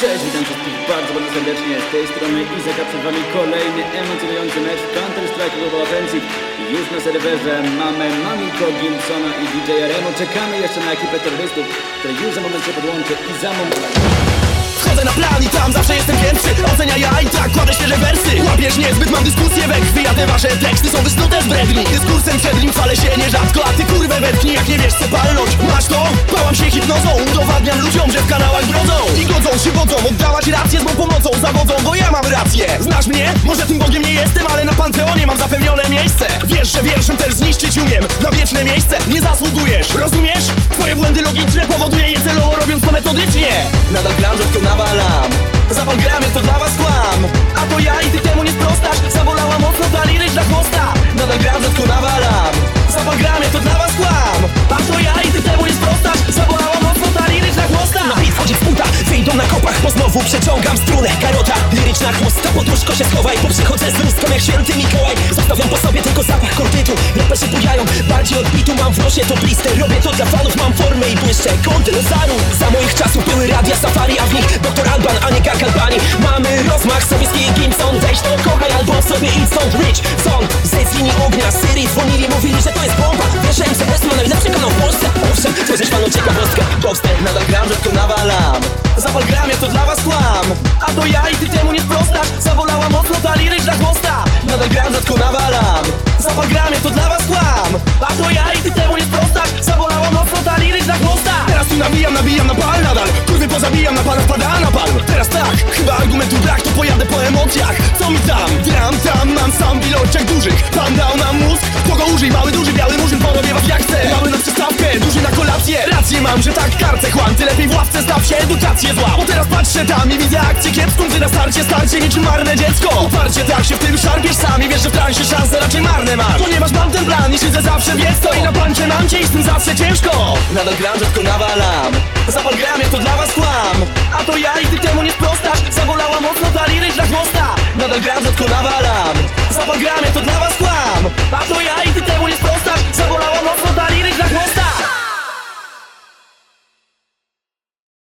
Cześć, witam wszystkich bardzo, bardzo serdecznie. Z tej strony Izak, a przed Wami kolejny emocjonujący mecz Counter-Strike Global Offensive. Już na serwerze mamy Mamiko, Gimsona i DJ Remo. Czekamy jeszcze na ekipę terrorystów, która już za moment się podłączy i za moment... Wchodzę na plan i tam zawsze jestem pierwszy Ocenia ja i tak kładę świeże wersy Łapiesz niezbyt, mam dyskusję we krwi A te wasze teksty są wysnute z bredni Dyskursem przed nim chwalę się nierzadko A ty kurwę wetknij jak nie wiesz co palnąć Masz to? Ludziom, że w kanałach brodzą. I godzą się godzą, oddałaś rację z mą pomocą Zawodzą, bo ja mam rację. Znasz mnie? Może tym Bogiem nie jestem Ale na Panteonie mam zapewnione miejsce. Wiesz, że wierszem też zniszczyć umiem Na wieczne miejsce nie zasługujesz. Rozumiesz? Twoje błędy logiczne powoduje je celowo robiąc to metodycznie. Nadal gram, rzadko wyjdą na kopach Bo znowu przeciągam strunę. Karota, liryczna chłosta Pod łóżko się schowaj, bo przychodzę z lustką jak święty Mikołaj. Zostawiam po sobie tylko zapach kortytu Raperzy bujają, bardziej od bitu Mam w nosie to blister, robię to dla fanów Mam formę i błyszczę, kąty Lozaru Za moich czasów były radia safari A w nich doktor Alban, a nie Albani. Mamy rozmach, sowiecki i Gimson Weź to kochaj albo sobie idź stąd Rich, son, z linii ognia Syrii dzwonili, mówili, że to jest bomba. Wierzyłem, że West ma najlepszy kanał w Polsce. Owszem, tworzyć panu ciekawostkę. Boxster, nadal gram, to nawalam Zapal gramie, to dla was kłam. A to ja i ty temu nie sprostasz Zabolała mocno ta liryś dla chłosta Nadal gram, rzadko nawalam. Zapal gramie, to dla was kłam. A to ja i ty temu nie sprostasz Zabolała mocno ta liryś dla chłosta Teraz tu nabijam, nabijam na pal nadal. Kurwy pozabijam, na pana mam, że tak karcę chłam. Ty lepiej w ławce staw się, edukację zła. Bo teraz patrzę tam i widzę akcję kiepską Gdy na starcie, starcie niczym marne dziecko. Uparcie tak się w tym szarpiesz sam I wiesz, że w transie szanse raczej marne masz. Ponieważ mam ten plan i siedzę zawsze wiesz co I na plancie mam cię i z tym zawsze ciężko. Nadal gram, rzadko nawalam. Zapal gramie, to dla was kłam. A to ja i ty temu nie sprostasz. Zabolała mocno ta liryś dla chłosta Nadal gram, rzadko nawalam